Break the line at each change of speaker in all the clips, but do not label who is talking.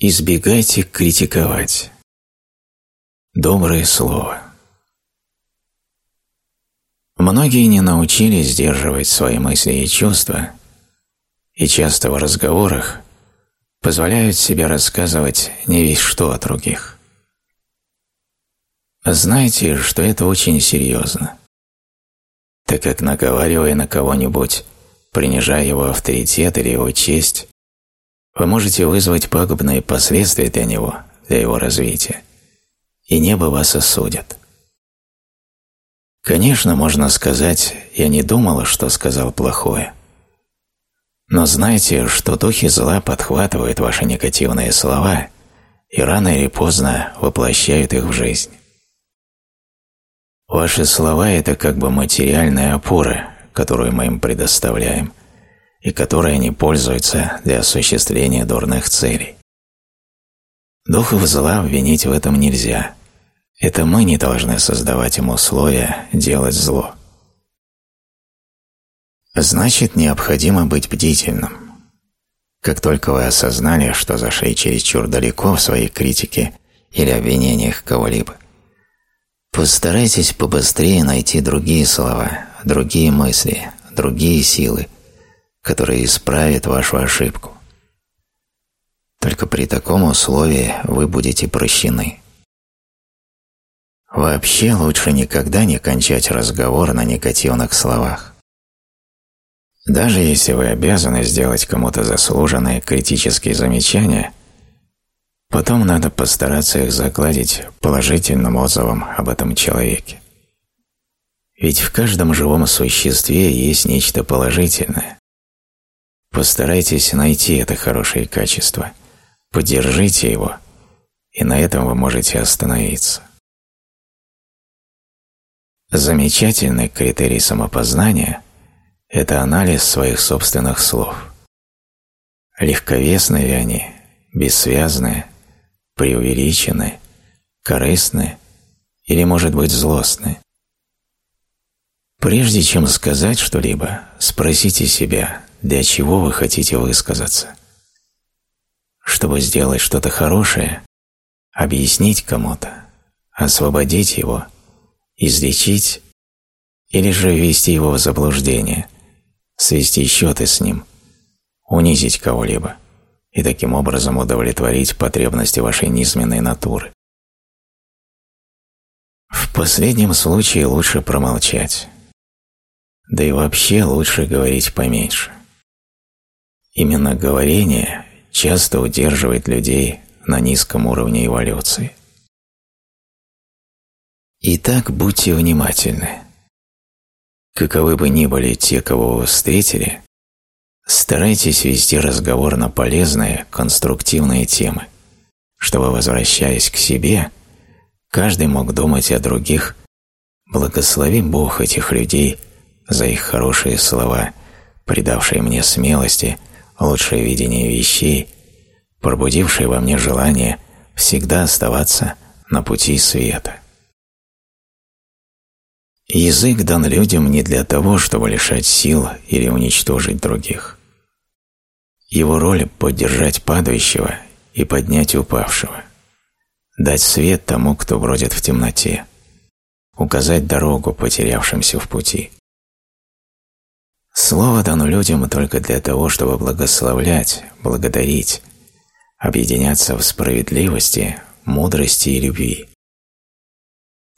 Избегайте критиковать. Доброе слово. Многие не научились сдерживать свои мысли и чувства, и часто в разговорах позволяют себе рассказывать не весь что о других. Знайте, что это очень серьезно, так как наговаривая на кого-нибудь, принижая его авторитет или его честь, вы можете вызвать пагубные последствия для него, для его развития, и небо вас осудит. Конечно, можно сказать, я не думала, что сказал плохое. Но знайте, что духи зла подхватывают ваши негативные слова и рано или поздно воплощают их в жизнь. Ваши слова – это как бы материальная опора, которую мы им предоставляем, и которой они пользуются для осуществления дурных целей. Духов зла обвинить в этом нельзя. Это мы не должны создавать им условия делать зло. Значит, необходимо быть бдительным. Как только вы осознали, что зашли чересчур далеко в своей критике или обвинениях кого-либо, постарайтесь побыстрее найти другие слова, другие мысли, другие силы, которые исправят вашу ошибку. Только при таком условии вы будете прощены. Вообще лучше никогда не кончать разговор на негативных словах. Даже если вы обязаны сделать кому-то заслуженные критические замечания, потом надо постараться их загладить положительным отзывом об этом человеке. Ведь в каждом живом существе есть нечто положительное. Постарайтесь найти это хорошее качество, поддержите его, и на этом вы можете остановиться. Замечательный критерий самопознания – это анализ своих собственных слов. Легковесны ли они, бессвязны, преувеличены, корыстны или, может быть, злостны? Прежде чем сказать что-либо, спросите себя, для чего вы хотите высказаться. Чтобы сделать что-то хорошее, объяснить кому-то, освободить его – излечить или же ввести его в заблуждение, свести счеты с ним, унизить кого-либо и таким образом удовлетворить потребности вашей низменной натуры. В последнем случае лучше промолчать. Да и вообще лучше говорить поменьше. Именно говорение часто удерживает людей на низком уровне эволюции. Итак, будьте внимательны. Каковы бы ни были те, кого вы встретили, старайтесь вести разговор на полезные, конструктивные темы, чтобы, возвращаясь к себе, каждый мог думать о других, благослови Бог этих людей за их хорошие слова, придавшие мне смелости, лучшее видение вещей, пробудившие во мне желание всегда оставаться на пути света. Язык дан людям не для того, чтобы лишать сил или уничтожить других. Его роль – поддержать падающего и поднять упавшего, дать свет тому, кто бродит в темноте, указать дорогу потерявшимся в пути. Слово дано людям только для того, чтобы благословлять, благодарить, объединяться в справедливости, мудрости и любви.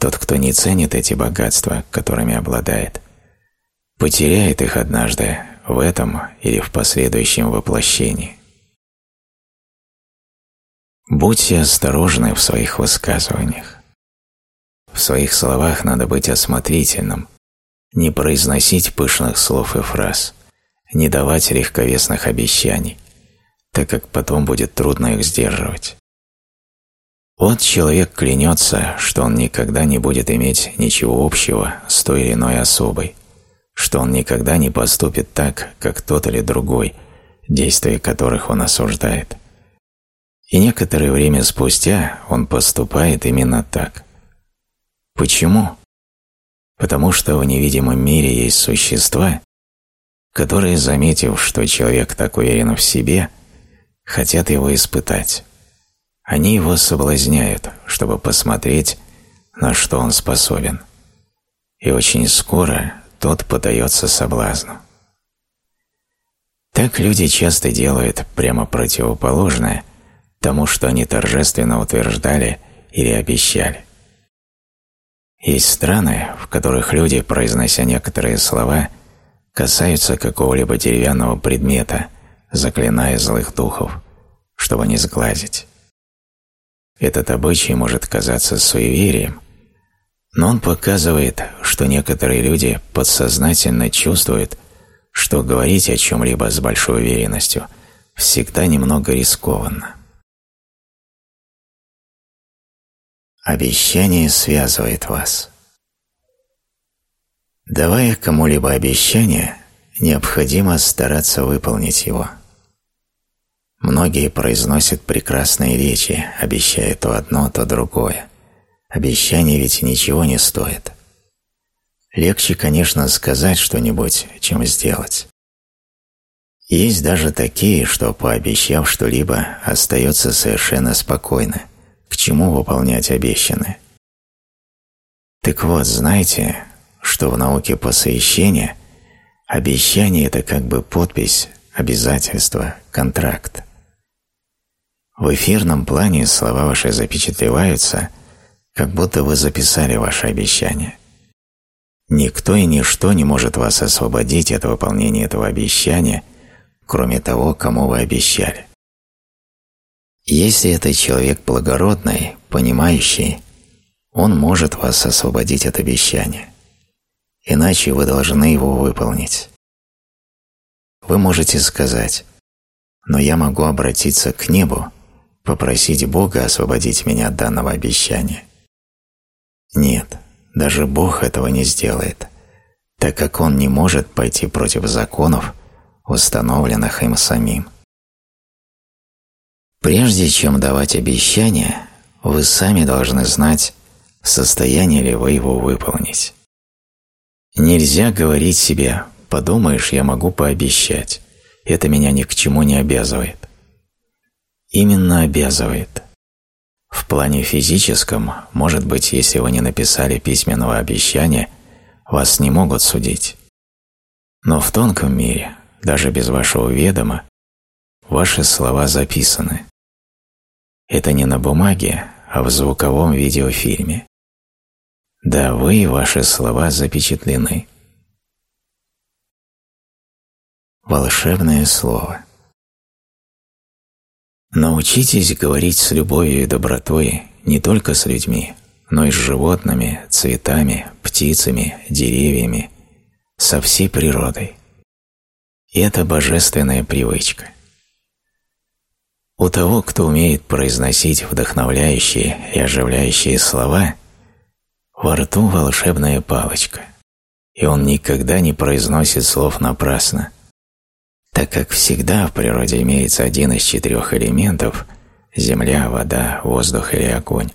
Тот, кто не ценит эти богатства, которыми обладает, потеряет их однажды в этом или в последующем воплощении. Будьте осторожны в своих высказываниях. В своих словах надо быть осмотрительным, не произносить пышных слов и фраз, не давать легковесных обещаний, так как потом будет трудно их сдерживать. Вот человек клянется, что он никогда не будет иметь ничего общего с той или иной особой, что он никогда не поступит так, как тот или другой, действия которых он осуждает. И некоторое время спустя он поступает именно так. Почему? Потому что в невидимом мире есть существа, которые, заметив, что человек так уверен в себе, хотят его испытать, Они его соблазняют, чтобы посмотреть, на что он способен. И очень скоро тот подается соблазну. Так люди часто делают прямо противоположное тому, что они торжественно утверждали или обещали. Есть страны, в которых люди, произнося некоторые слова, касаются какого-либо деревянного предмета, заклиная злых духов, чтобы не сглазить. Этот обычай может казаться суеверием, но он показывает, что некоторые люди подсознательно чувствуют, что говорить о чем-либо с большой уверенностью всегда немного рискованно. Обещание связывает вас. Давая кому-либо обещание, необходимо стараться выполнить его. Многие произносят прекрасные речи, обещая то одно, то другое. Обещание ведь ничего не стоит. Легче, конечно, сказать что-нибудь, чем сделать. Есть даже такие, что, пообещав что-либо, остается совершенно спокойно, к чему выполнять обещанное. Так вот, знаете, что в науке посвящения обещание – это как бы подпись, обязательство, контракт. В эфирном плане слова ваши запечатлеваются, как будто вы записали ваше обещание. Никто и ничто не может вас освободить от выполнения этого обещания, кроме того, кому вы обещали. Если это человек благородный, понимающий, он может вас освободить от обещания. Иначе вы должны его выполнить. Вы можете сказать, но я могу обратиться к небу, попросить Бога освободить меня от данного обещания. Нет, даже Бог этого не сделает, так как Он не может пойти против законов, установленных им самим. Прежде чем давать обещание, вы сами должны знать, в состоянии ли вы его выполнить. Нельзя говорить себе «подумаешь, я могу пообещать, это меня ни к чему не обязывает». Именно обязывает. В плане физическом, может быть, если вы не написали письменного обещания, вас не могут судить. Но в тонком мире, даже без вашего ведома, ваши слова записаны. Это не на бумаге, а в звуковом видеофильме. Да, вы и ваши слова запечатлены. Волшебное слово. Научитесь говорить с любовью и добротой не только с людьми, но и с животными, цветами, птицами, деревьями, со всей природой. И это божественная привычка – у того, кто умеет произносить вдохновляющие и оживляющие слова, во рту волшебная палочка, и он никогда не произносит слов напрасно, так как всегда в природе имеется один из четырех элементов – земля, вода, воздух или огонь,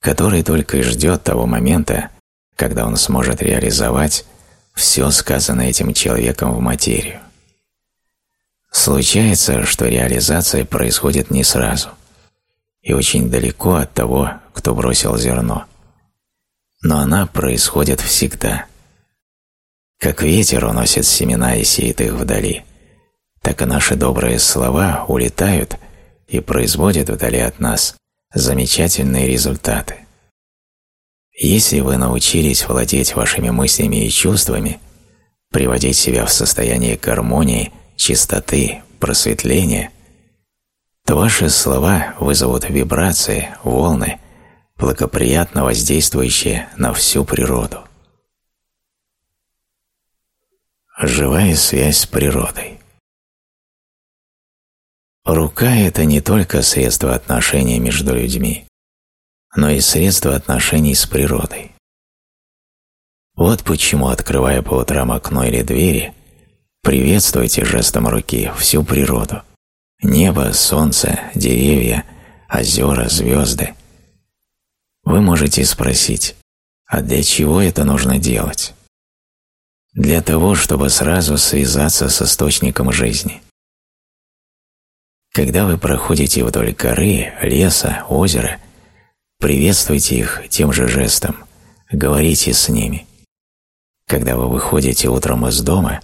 который только и ждет того момента, когда он сможет реализовать все сказанное этим человеком в материю. Случается, что реализация происходит не сразу и очень далеко от того, кто бросил зерно. Но она происходит всегда. Как ветер уносит семена и сеет их вдали, так и наши добрые слова улетают и производят вдали от нас замечательные результаты. Если вы научились владеть вашими мыслями и чувствами, приводить себя в состояние гармонии – чистоты, просветления, то ваши слова вызовут вибрации, волны, благоприятно воздействующие на всю природу. Живая связь с природой. Рука – это не только средство отношений между людьми, но и средство отношений с природой. Вот почему, открывая по утрам окно или двери, Приветствуйте жестом руки всю природу. Небо, солнце, деревья, озера, звезды. Вы можете спросить, а для чего это нужно делать? Для того, чтобы сразу связаться с источником жизни. Когда вы проходите вдоль горы, леса, озера, приветствуйте их тем же жестом, говорите с ними. Когда вы выходите утром из дома,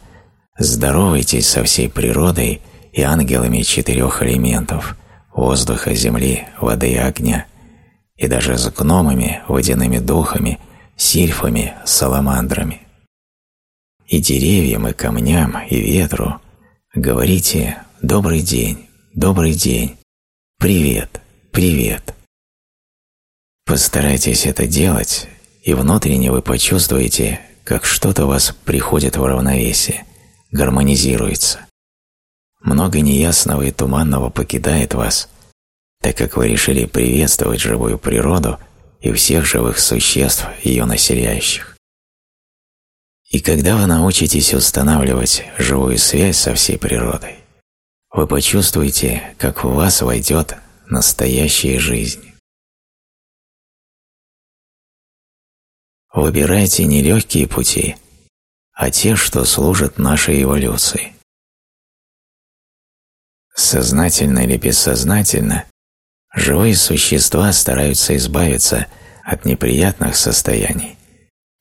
здоровайтесь со всей природой и ангелами четырех элементов – воздуха, земли, воды и огня, и даже с гномами, водяными духами, сильфами, саламандрами. И деревьям, и камням, и ветру говорите «добрый день, добрый день, привет, привет». Постарайтесь это делать, и внутренне вы почувствуете, как что-то у вас приходит в равновесие, гармонизируется. Много неясного и туманного покидает вас, так как вы решили приветствовать живую природу и всех живых существ, ее населяющих. И когда вы научитесь устанавливать живую связь со всей природой, вы почувствуете, как в вас войдет настоящая жизнь. Выбирайте не легкие пути, а те, что служат нашей эволюции. Сознательно или бессознательно, живые существа стараются избавиться от неприятных состояний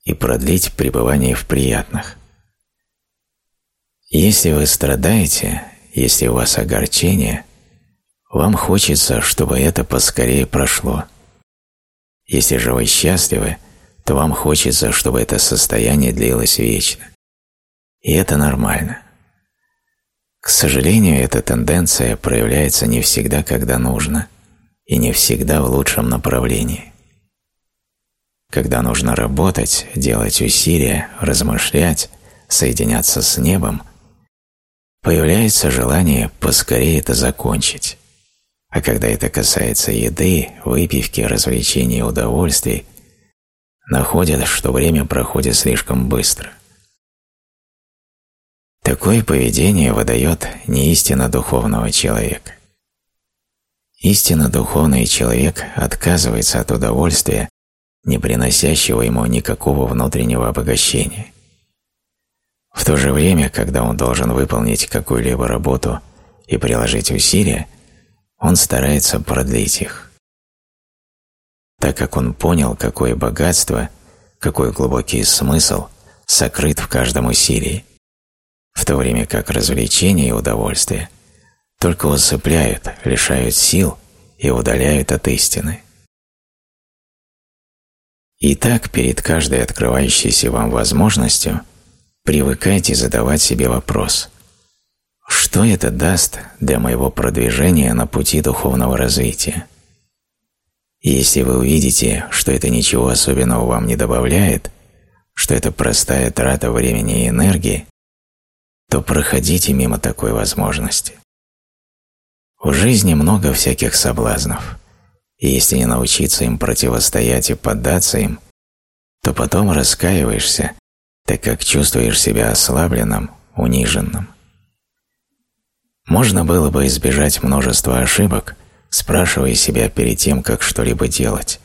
и продлить пребывание в приятных. Если вы страдаете, если у вас огорчение, вам хочется, чтобы это поскорее прошло. Если же вы счастливы, то вам хочется, чтобы это состояние длилось вечно. И это нормально. К сожалению, эта тенденция проявляется не всегда, когда нужно, и не всегда в лучшем направлении. Когда нужно работать, делать усилия, размышлять, соединяться с небом, появляется желание поскорее это закончить. А когда это касается еды, выпивки, развлечений и удовольствий, находят, что время проходит слишком быстро. Такое поведение выдает не истина духовного человека. Истинно духовный человек отказывается от удовольствия, не приносящего ему никакого внутреннего обогащения. В то же время, когда он должен выполнить какую-либо работу и приложить усилия, он старается продлить их так как он понял, какое богатство, какой глубокий смысл сокрыт в каждом усилии, в то время как развлечения и удовольствие только усыпляют, лишают сил и удаляют от истины. Итак, перед каждой открывающейся вам возможностью привыкайте задавать себе вопрос «Что это даст для моего продвижения на пути духовного развития?» Если вы увидите, что это ничего особенного вам не добавляет, что это простая трата времени и энергии, то проходите мимо такой возможности. В жизни много всяких соблазнов, и если не научиться им противостоять и поддаться им, то потом раскаиваешься, так как чувствуешь себя ослабленным, униженным. Можно было бы избежать множества ошибок – спрашивая себя перед тем, как что-либо делать.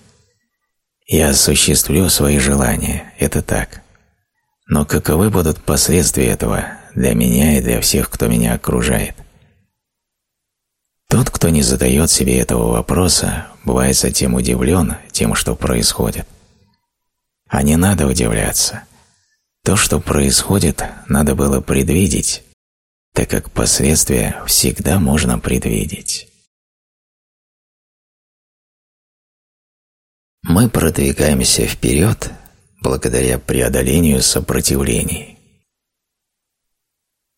Я осуществлю свои желания, это так. Но каковы будут последствия этого для меня и для всех, кто меня окружает? Тот, кто не задает себе этого вопроса, бывает затем удивлен тем, что происходит. А не надо удивляться. То, что происходит, надо было предвидеть, так как последствия всегда можно предвидеть. Мы продвигаемся вперед благодаря преодолению сопротивлений.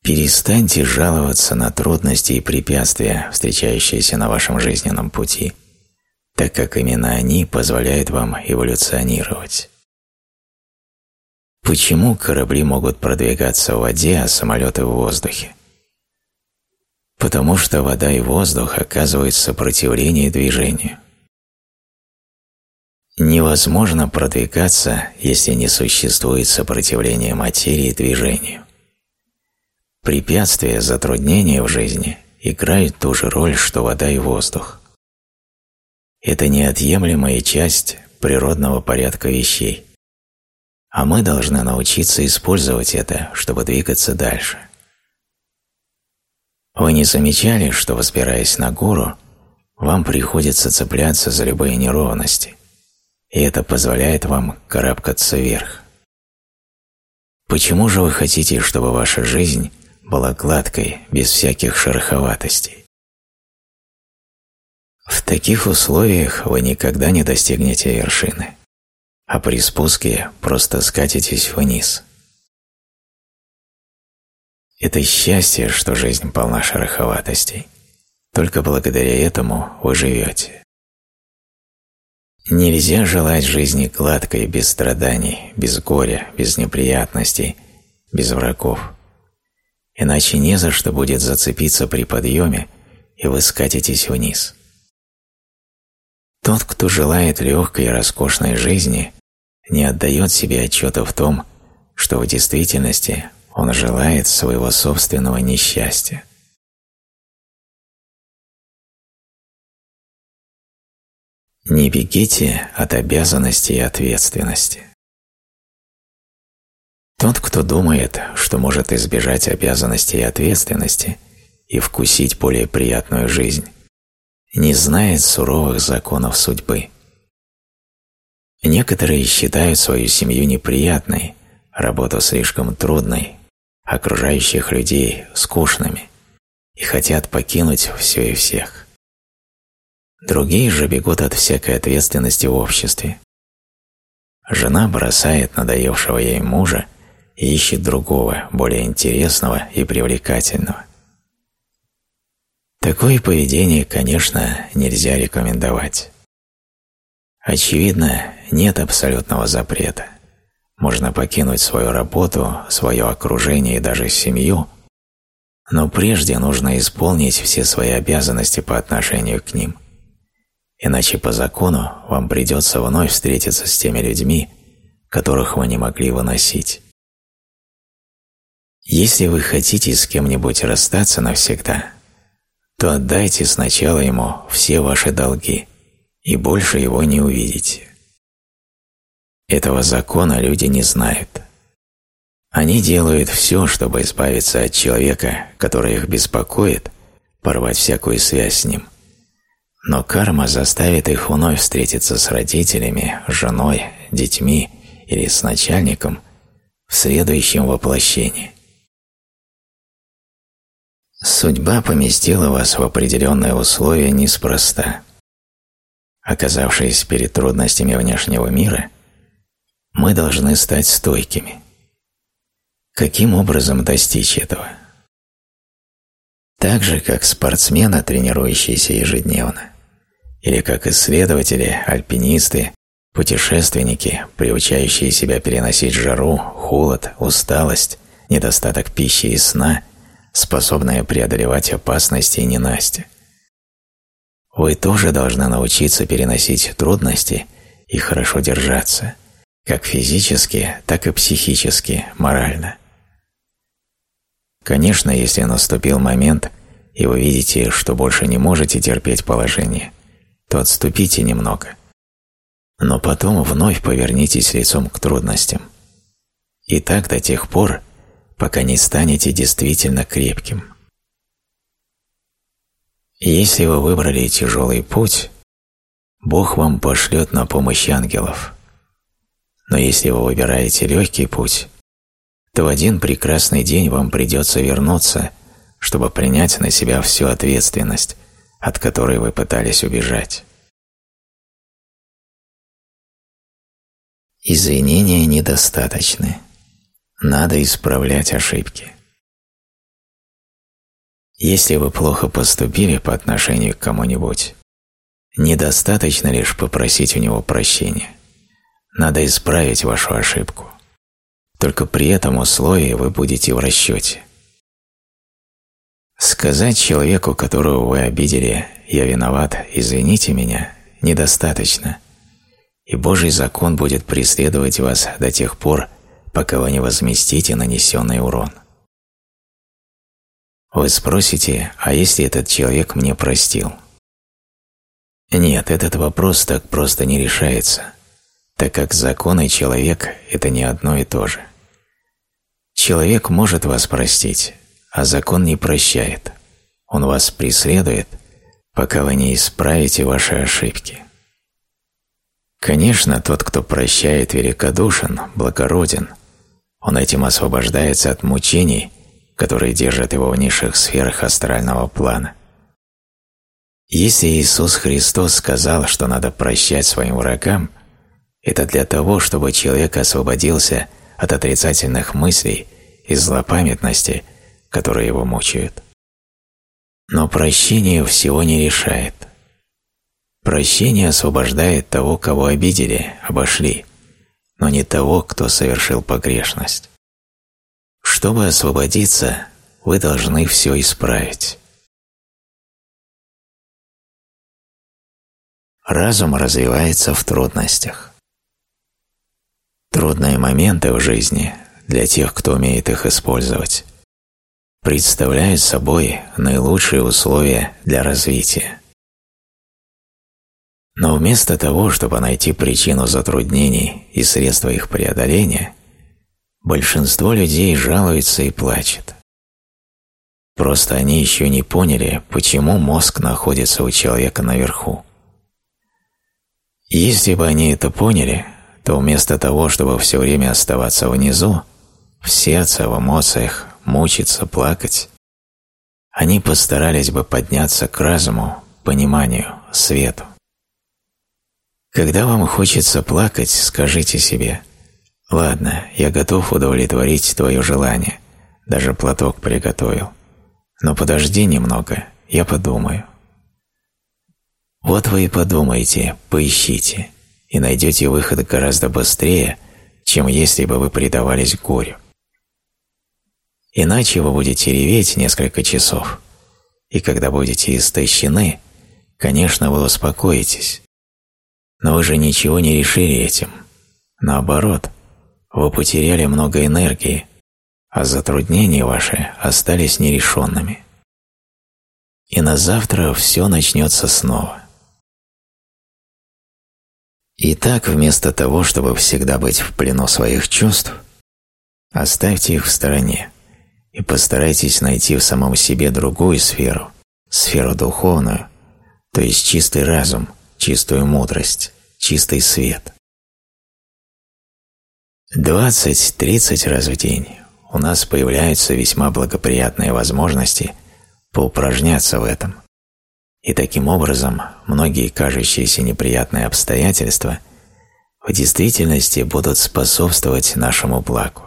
Перестаньте жаловаться на трудности и препятствия, встречающиеся на вашем жизненном пути, так как именно они позволяют вам эволюционировать. Почему корабли могут продвигаться в воде, а самолеты в воздухе? Потому что вода и воздух оказывают сопротивление движению. Невозможно продвигаться, если не существует сопротивления материи движению. Препятствия, затруднения в жизни играют ту же роль, что вода и воздух. Это неотъемлемая часть природного порядка вещей. А мы должны научиться использовать это, чтобы двигаться дальше. Вы не замечали, что, взбираясь на гору, вам приходится цепляться за любые неровности, и это позволяет вам карабкаться вверх. Почему же вы хотите, чтобы ваша жизнь была гладкой, без всяких шероховатостей? В таких условиях вы никогда не достигнете вершины, а при спуске просто скатитесь вниз. Это счастье, что жизнь полна шероховатостей. Только благодаря этому вы живете. Нельзя желать жизни гладкой, без страданий, без горя, без неприятностей, без врагов. Иначе не за что будет зацепиться при подъеме, и вы скатитесь вниз. Тот, кто желает легкой и роскошной жизни, не отдает себе отчета в том, что в действительности он желает своего собственного несчастья. Не бегите от обязанности и ответственности. Тот, кто думает, что может избежать обязанности и ответственности и вкусить более приятную жизнь, не знает суровых законов судьбы. Некоторые считают свою семью неприятной, работу слишком трудной, окружающих людей скучными и хотят покинуть все и всех. Другие же бегут от всякой ответственности в обществе. Жена бросает надоевшего ей мужа и ищет другого, более интересного и привлекательного. Такое поведение, конечно, нельзя рекомендовать. Очевидно, нет абсолютного запрета. Можно покинуть свою работу, свое окружение и даже семью, но прежде нужно исполнить все свои обязанности по отношению к ним – иначе по закону вам придется вновь встретиться с теми людьми, которых вы не могли выносить. Если вы хотите с кем-нибудь расстаться навсегда, то отдайте сначала ему все ваши долги, и больше его не увидите. Этого закона люди не знают. Они делают все, чтобы избавиться от человека, который их беспокоит, порвать всякую связь с ним – но карма заставит их вновь встретиться с родителями, женой, детьми или с начальником в следующем воплощении. Судьба поместила вас в определенные условия неспроста. Оказавшись перед трудностями внешнего мира, мы должны стать стойкими. Каким образом достичь этого? Так же, как спортсмены, тренирующиеся ежедневно или как исследователи, альпинисты, путешественники, приучающие себя переносить жару, холод, усталость, недостаток пищи и сна, способные преодолевать опасности и ненасти. Вы тоже должны научиться переносить трудности и хорошо держаться, как физически, так и психически, морально. Конечно, если наступил момент, и вы видите, что больше не можете терпеть положение – то отступите немного. Но потом вновь повернитесь лицом к трудностям. И так до тех пор, пока не станете действительно крепким. Если вы выбрали тяжелый путь, Бог вам пошлет на помощь ангелов. Но если вы выбираете легкий путь, то в один прекрасный день вам придется вернуться, чтобы принять на себя всю ответственность, от которой вы пытались убежать. Извинения недостаточны. Надо исправлять ошибки. Если вы плохо поступили по отношению к кому-нибудь, недостаточно лишь попросить у него прощения. Надо исправить вашу ошибку. Только при этом условии вы будете в расчете. Сказать человеку, которого вы обидели «я виноват, извините меня» недостаточно, и Божий закон будет преследовать вас до тех пор, пока вы не возместите нанесенный урон. Вы спросите, а если этот человек мне простил? Нет, этот вопрос так просто не решается, так как закон и человек – это не одно и то же. Человек может вас простить, а закон не прощает. Он вас преследует, пока вы не исправите ваши ошибки. Конечно, тот, кто прощает, великодушен, благороден. Он этим освобождается от мучений, которые держат его в низших сферах астрального плана. Если Иисус Христос сказал, что надо прощать своим врагам, это для того, чтобы человек освободился от отрицательных мыслей и злопамятности, которые его мучают. Но прощение всего не решает – Прощение освобождает того, кого обидели, обошли, но не того, кто совершил погрешность. Чтобы освободиться, вы должны все исправить. Разум развивается в трудностях. Трудные моменты в жизни для тех, кто умеет их использовать, представляют собой наилучшие условия для развития. Но вместо того, чтобы найти причину затруднений и средства их преодоления, большинство людей жалуется и плачет. Просто они еще не поняли, почему мозг находится у человека наверху. Если бы они это поняли, то вместо того, чтобы все время оставаться внизу, в сердце, в эмоциях, мучиться, плакать, они постарались бы подняться к разуму, пониманию, свету. Когда вам хочется плакать, скажите себе «Ладно, я готов удовлетворить твое желание, даже платок приготовил. Но подожди немного, я подумаю». Вот вы и подумайте, поищите, и найдете выход гораздо быстрее, чем если бы вы предавались горю. Иначе вы будете реветь несколько часов, и когда будете истощены, конечно, вы успокоитесь, но вы же ничего не решили этим. Наоборот, вы потеряли много энергии, а затруднения ваши остались нерешенными. И на завтра все начнется снова. Итак, вместо того, чтобы всегда быть в плену своих чувств, оставьте их в стороне и постарайтесь найти в самом себе другую сферу, сферу духовную, то есть чистый разум, чистую мудрость, чистый свет. 20-30 раз в день у нас появляются весьма благоприятные возможности поупражняться в этом. И таким образом многие кажущиеся неприятные обстоятельства в действительности будут способствовать нашему благу.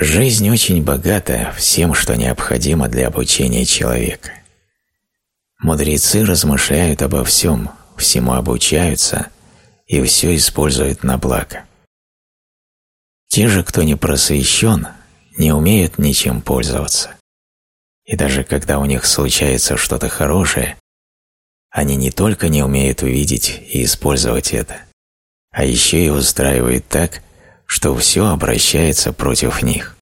Жизнь очень богата всем, что необходимо для обучения человека. Мудрецы размышляют обо всем, всему обучаются и все используют на благо. Те же, кто не просвещен, не умеют ничем пользоваться. И даже когда у них случается что-то хорошее, они не только не умеют увидеть и использовать это, а еще и устраивают так, что все обращается против них.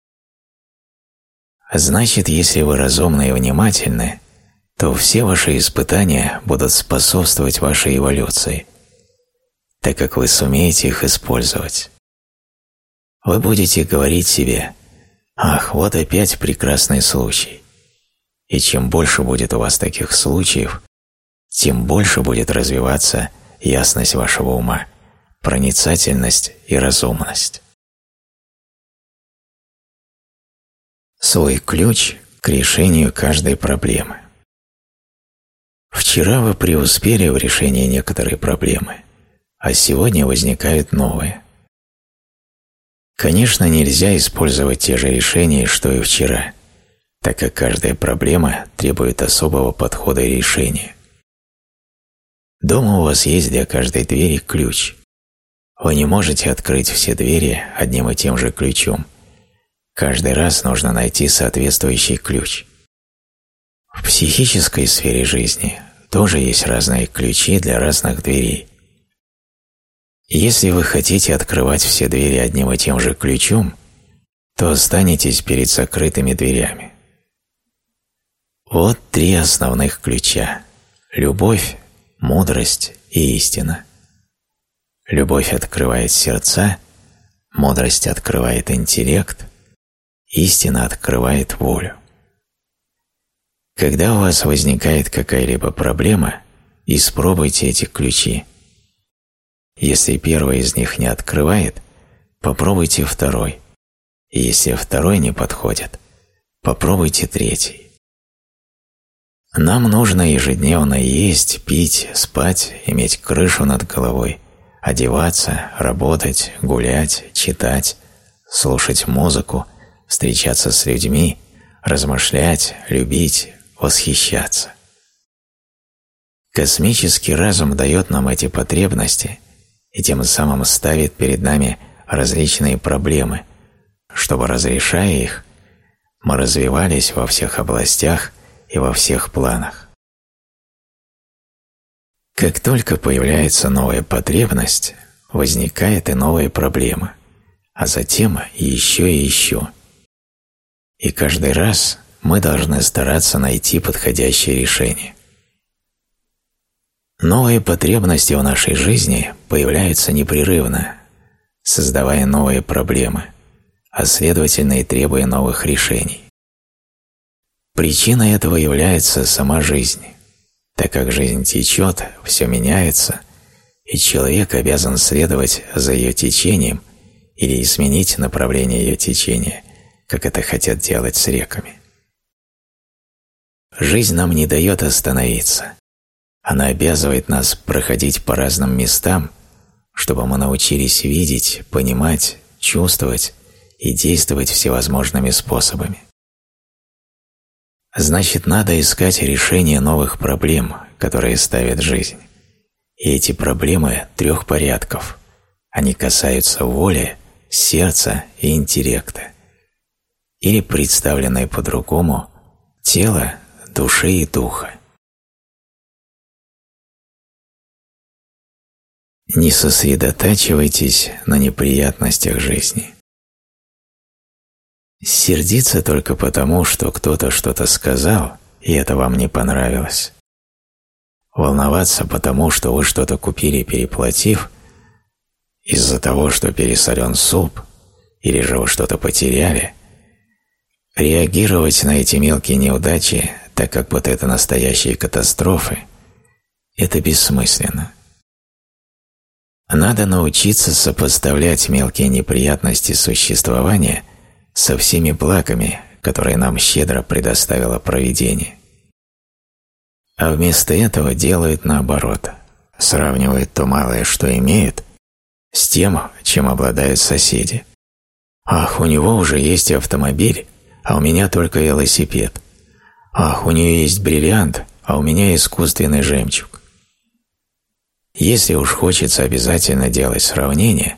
Значит, если вы разумны и внимательны, то все ваши испытания будут способствовать вашей эволюции, так как вы сумеете их использовать. Вы будете говорить себе «Ах, вот опять прекрасный случай». И чем больше будет у вас таких случаев, тем больше будет развиваться ясность вашего ума, проницательность и разумность. Свой ключ к решению каждой проблемы. Вчера вы преуспели в решении некоторой проблемы, а сегодня возникают новые. Конечно, нельзя использовать те же решения, что и вчера, так как каждая проблема требует особого подхода и решения. Дома у вас есть для каждой двери ключ. Вы не можете открыть все двери одним и тем же ключом. Каждый раз нужно найти соответствующий ключ. В психической сфере жизни тоже есть разные ключи для разных дверей. Если вы хотите открывать все двери одним и тем же ключом, то останетесь перед закрытыми дверями. Вот три основных ключа – любовь, мудрость и истина. Любовь открывает сердца, мудрость открывает интеллект, истина открывает волю. Когда у вас возникает какая-либо проблема, испробуйте эти ключи. Если первый из них не открывает, попробуйте второй. Если второй не подходит, попробуйте третий. Нам нужно ежедневно есть, пить, спать, иметь крышу над головой, одеваться, работать, гулять, читать, слушать музыку, встречаться с людьми, размышлять, любить, восхищаться. Космический разум дает нам эти потребности и тем самым ставит перед нами различные проблемы, чтобы, разрешая их, мы развивались во всех областях и во всех планах. Как только появляется новая потребность, возникает и новая проблема, а затем еще и еще. И каждый раз мы должны стараться найти подходящее решение. Новые потребности в нашей жизни появляются непрерывно, создавая новые проблемы, а следовательно и требуя новых решений. Причиной этого является сама жизнь, так как жизнь течет, все меняется, и человек обязан следовать за ее течением или изменить направление ее течения, как это хотят делать с реками. Жизнь нам не дает остановиться. Она обязывает нас проходить по разным местам, чтобы мы научились видеть, понимать, чувствовать и действовать всевозможными способами. Значит, надо искать решение новых проблем, которые ставят жизнь. И эти проблемы трех порядков. Они касаются воли, сердца и интеллекта. Или представленные по-другому – тела, души и духа. Не сосредотачивайтесь на неприятностях жизни. Сердиться только потому, что кто-то что-то сказал, и это вам не понравилось. Волноваться потому, что вы что-то купили, переплатив, из-за того, что пересолен суп, или же вы что-то потеряли. Реагировать на эти мелкие неудачи, так как вот это настоящие катастрофы, это бессмысленно. Надо научиться сопоставлять мелкие неприятности существования – со всеми благами, которые нам щедро предоставило провидение. А вместо этого делают наоборот, сравнивают то малое, что имеют, с тем, чем обладают соседи. Ах, у него уже есть автомобиль, а у меня только велосипед. Ах, у нее есть бриллиант, а у меня искусственный жемчуг. Если уж хочется обязательно делать сравнение,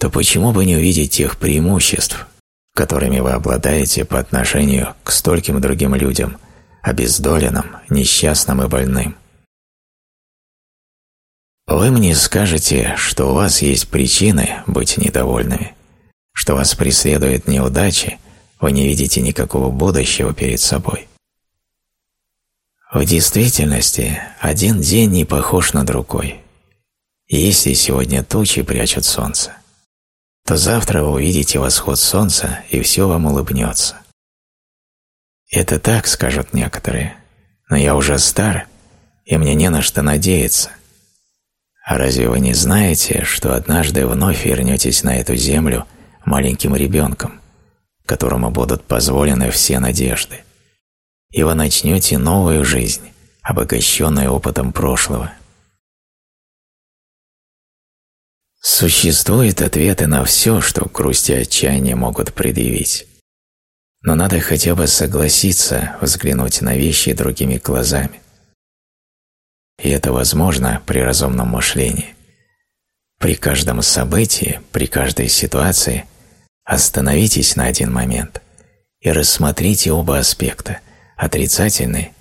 то почему бы не увидеть тех преимуществ, которыми вы обладаете по отношению к стольким другим людям, обездоленным, несчастным и больным. Вы мне скажете, что у вас есть причины быть недовольными, что вас преследуют неудачи, вы не видите никакого будущего перед собой. В действительности один день не похож на другой. Если сегодня тучи прячут солнце, то завтра вы увидите восход солнца, и все вам улыбнется. Это так, скажут некоторые, но я уже стар, и мне не на что надеяться. А разве вы не знаете, что однажды вновь вернетесь на эту землю маленьким ребенком, которому будут позволены все надежды, и вы начнете новую жизнь, обогащенную опытом прошлого – Существуют ответы на все, что грусть и отчаяние могут предъявить. Но надо хотя бы согласиться взглянуть на вещи другими глазами. И это возможно при разумном мышлении. При каждом событии, при каждой ситуации остановитесь на один момент и рассмотрите оба аспекта – отрицательный,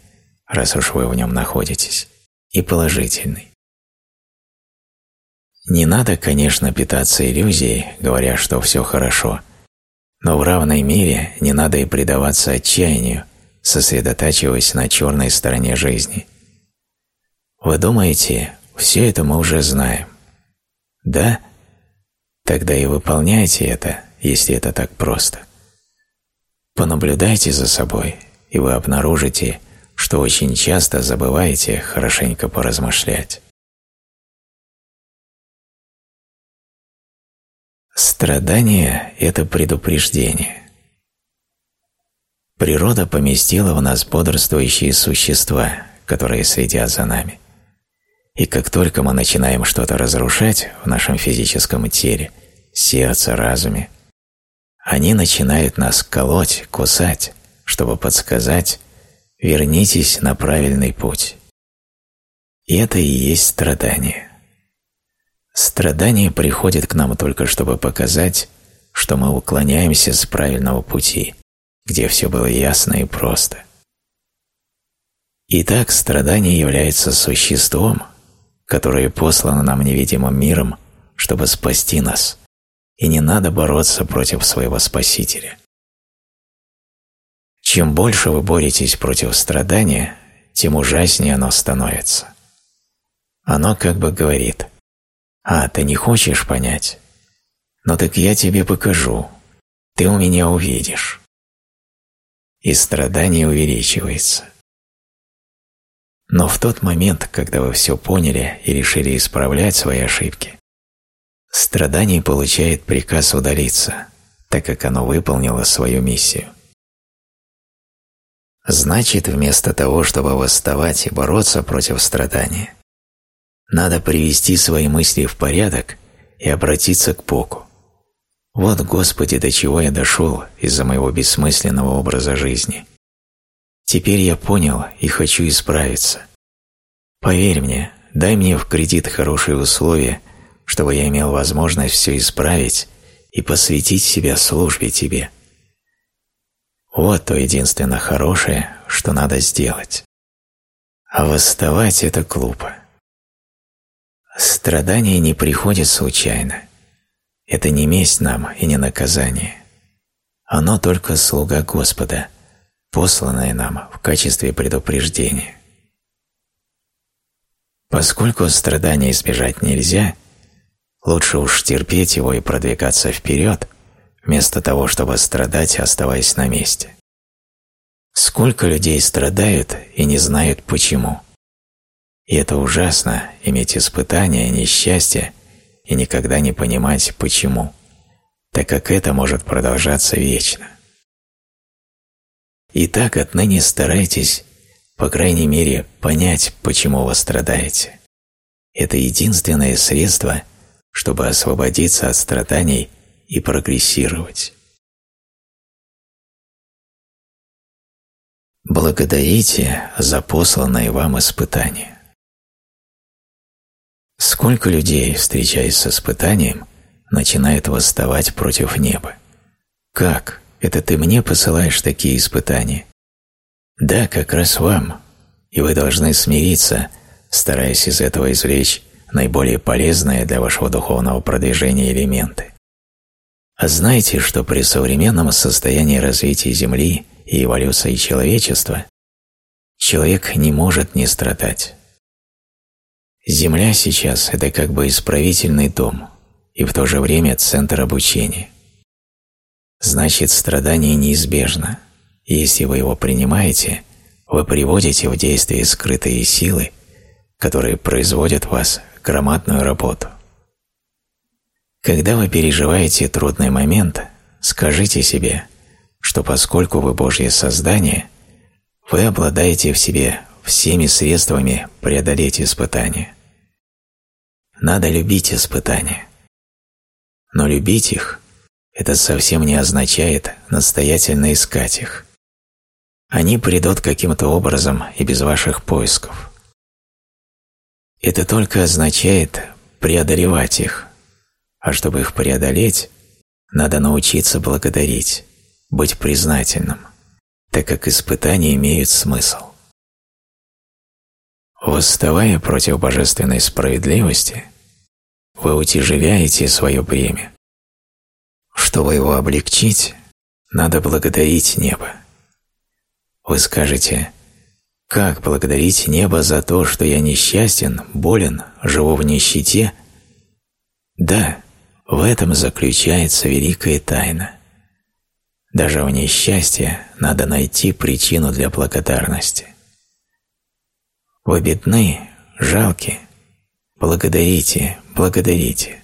раз уж вы в нем находитесь, и положительный. Не надо, конечно, питаться иллюзией, говоря, что все хорошо, но в равной мере не надо и предаваться отчаянию, сосредотачиваясь на черной стороне жизни. Вы думаете, все это мы уже знаем? Да? Тогда и выполняйте это, если это так просто. Понаблюдайте за собой и вы обнаружите, что очень часто забываете хорошенько поразмышлять. Страдание – это предупреждение. Природа поместила в нас бодрствующие существа, которые следят за нами. И как только мы начинаем что-то разрушать в нашем физическом теле, сердце, разуме, они начинают нас колоть, кусать, чтобы подсказать «вернитесь на правильный путь». И это и есть страдание. Страдание приходит к нам только чтобы показать, что мы уклоняемся с правильного пути, где все было ясно и просто. Итак, страдание является существом, которое послано нам невидимым миром, чтобы спасти нас, и не надо бороться против своего Спасителя. Чем больше вы боретесь против страдания, тем ужаснее оно становится. Оно как бы говорит – а, ты не хочешь понять? Ну так я тебе покажу. Ты у меня увидишь. И страдание увеличивается. Но в тот момент, когда вы все поняли и решили исправлять свои ошибки, страдание получает приказ удалиться, так как оно выполнило свою миссию. Значит, вместо того, чтобы восставать и бороться против страдания, надо привести свои мысли в порядок и обратиться к Богу. Вот, Господи, до чего я дошел из-за моего бессмысленного образа жизни. Теперь я понял и хочу исправиться. Поверь мне, дай мне в кредит хорошие условия, чтобы я имел возможность все исправить и посвятить себя службе Тебе. Вот то единственно хорошее, что надо сделать. А восставать – это глупо. Страдание не приходит случайно. Это не месть нам и не наказание. Оно только слуга Господа, посланное нам в качестве предупреждения. Поскольку страдания избежать нельзя, лучше уж терпеть его и продвигаться вперед, вместо того, чтобы страдать, оставаясь на месте. Сколько людей страдают и не знают почему – и это ужасно – иметь испытания, несчастье и никогда не понимать, почему, так как это может продолжаться вечно. Итак, отныне старайтесь, по крайней мере, понять, почему вы страдаете. Это единственное средство, чтобы освободиться от страданий и прогрессировать. Благодарите за посланное вам испытание. Сколько людей, встречаясь с испытанием, начинает восставать против неба? Как? Это ты мне посылаешь такие испытания? Да, как раз вам. И вы должны смириться, стараясь из этого извлечь наиболее полезные для вашего духовного продвижения элементы. А знаете, что при современном состоянии развития Земли и эволюции человечества человек не может не страдать. Земля сейчас – это как бы исправительный дом и в то же время центр обучения. Значит, страдание неизбежно, если вы его принимаете, вы приводите в действие скрытые силы, которые производят в вас громадную работу. Когда вы переживаете трудный момент, скажите себе, что поскольку вы Божье создание, вы обладаете в себе всеми средствами преодолеть испытания. Надо любить испытания. Но любить их – это совсем не означает настоятельно искать их. Они придут каким-то образом и без ваших поисков. Это только означает преодолевать их, а чтобы их преодолеть, надо научиться благодарить, быть признательным, так как испытания имеют смысл. Восставая против божественной справедливости, вы утяжеляете свое бремя. Чтобы его облегчить, надо благодарить небо. Вы скажете, как благодарить небо за то, что я несчастен, болен, живу в нищете? Да, в этом заключается великая тайна. Даже в несчастье надо найти причину для благодарности. Вы бедны, жалки. Благодарите, благодарите.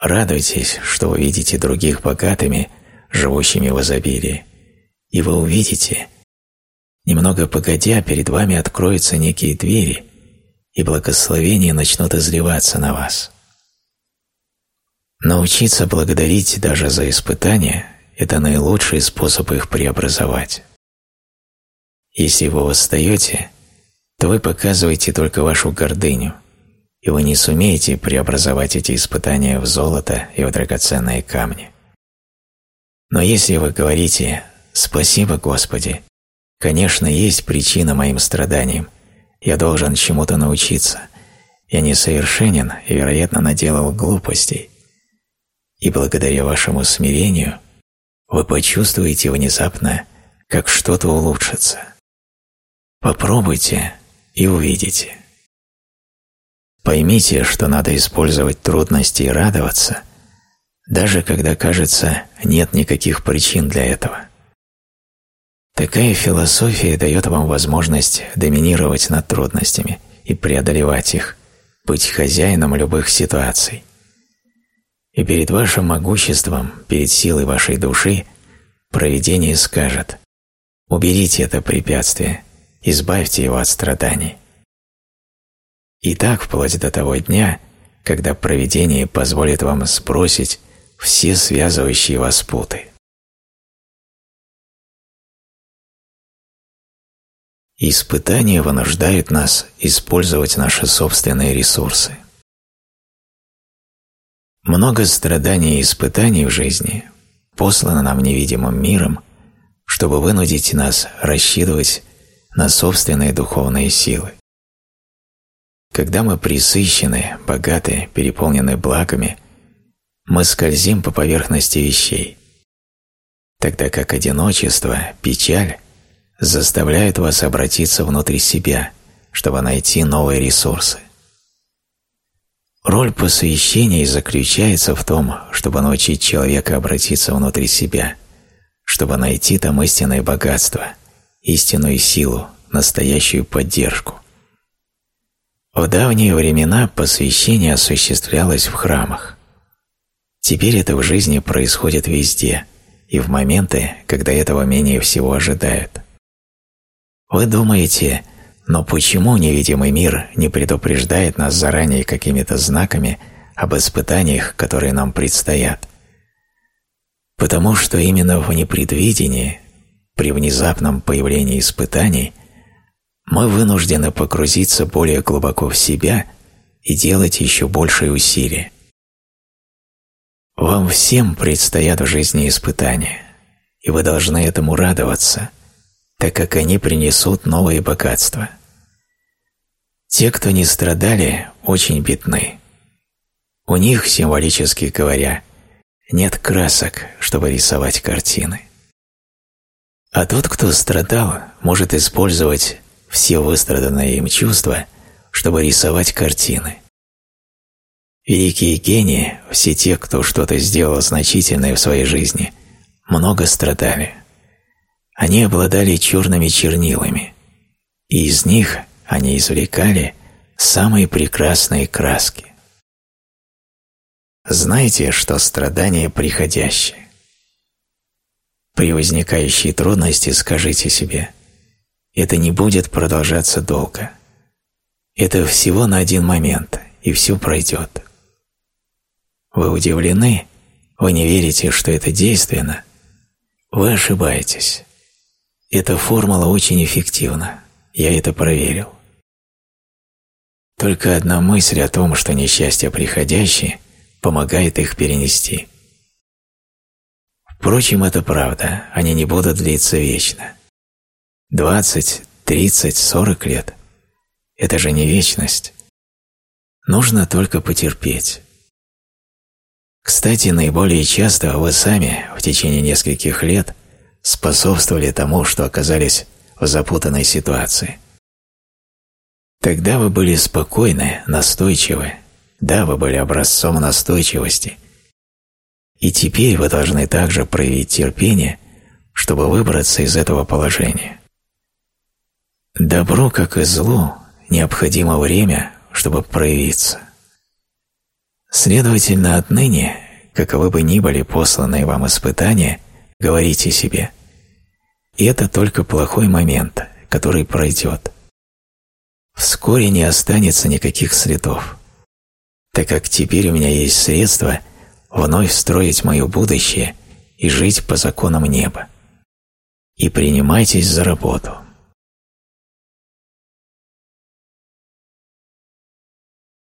Радуйтесь, что вы видите других богатыми, живущими в изобилии, и вы увидите, немного погодя, перед вами откроются некие двери, и благословения начнут изливаться на вас. Научиться благодарить даже за испытания – это наилучший способ их преобразовать. Если вы восстаете, то вы показываете только вашу гордыню, и вы не сумеете преобразовать эти испытания в золото и в драгоценные камни. Но если вы говорите «Спасибо, Господи», конечно, есть причина моим страданиям, я должен чему-то научиться, я несовершенен и, вероятно, наделал глупостей, и благодаря вашему смирению вы почувствуете внезапно, как что-то улучшится. Попробуйте и увидите. Поймите, что надо использовать трудности и радоваться, даже когда, кажется, нет никаких причин для этого. Такая философия дает вам возможность доминировать над трудностями и преодолевать их, быть хозяином любых ситуаций. И перед вашим могуществом, перед силой вашей души, провидение скажет «Уберите это препятствие, избавьте его от страданий». И так вплоть до того дня, когда провидение позволит вам сбросить все связывающие вас путы. Испытания вынуждают нас использовать наши собственные ресурсы. Много страданий и испытаний в жизни послано нам невидимым миром, чтобы вынудить нас рассчитывать на собственные духовные силы. Когда мы присыщены, богаты, переполнены благами, мы скользим по поверхности вещей, тогда как одиночество, печаль заставляют вас обратиться внутрь себя, чтобы найти новые ресурсы. Роль посвящения заключается в том, чтобы научить человека обратиться внутрь себя, чтобы найти там истинное богатство, истинную силу, настоящую поддержку. В давние времена посвящение осуществлялось в храмах. Теперь это в жизни происходит везде и в моменты, когда этого менее всего ожидают. Вы думаете, но почему невидимый мир не предупреждает нас заранее какими-то знаками об испытаниях, которые нам предстоят? Потому что именно в непредвидении, при внезапном появлении испытаний, мы вынуждены погрузиться более глубоко в себя и делать еще большие усилия. Вам всем предстоят в жизни испытания, и вы должны этому радоваться – так как они принесут новые богатства. Те, кто не страдали, очень бедны. У них, символически говоря, нет красок, чтобы рисовать картины. А тот, кто страдал, может использовать все выстраданные им чувства, чтобы рисовать картины. Великие гении, все те, кто что-то сделал значительное в своей жизни, много страдали. Они обладали черными чернилами, и из них они извлекали самые прекрасные краски. Знайте, что страдания приходящие. При возникающей трудности скажите себе, это не будет продолжаться долго. Это всего на один момент, и все пройдет. Вы удивлены, вы не верите, что это действенно, вы ошибаетесь. Эта формула очень эффективна, я это проверил. Только одна мысль о том, что несчастья приходящие, помогает их перенести. Впрочем, это правда, они не будут длиться вечно. 20, 30, 40 лет – это же не вечность. Нужно только потерпеть. Кстати, наиболее часто вы сами в течение нескольких лет – способствовали тому, что оказались в запутанной ситуации. Тогда вы были спокойны, настойчивы, да, вы были образцом настойчивости. И теперь вы должны также проявить терпение, чтобы выбраться из этого положения. Добру, как и злу, необходимо время, чтобы проявиться. Следовательно, отныне, каковы бы ни были посланные вам испытания, говорите себе «И это только плохой момент, который пройдет». Вскоре не останется никаких следов, так как теперь у меня есть средства вновь строить мое будущее и жить по законам неба. И принимайтесь за работу.